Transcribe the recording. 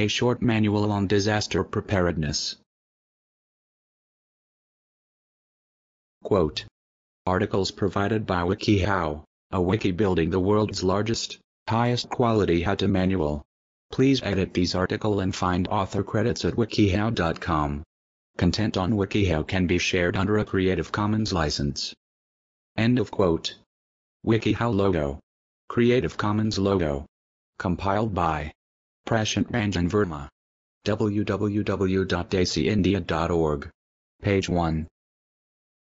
A short manual on disaster preparedness. Quote. Articles provided by WikiHow, a wiki building the world's largest, highest quality how-to manual. Please edit these article and find author credits at wikihow.com. Content on WikiHow can be shared under a Creative Commons license. End of quote. WikiHow logo. Creative Commons logo. Compiled by Prashant Ranjan Verma. www.desiindia.org. Page 1.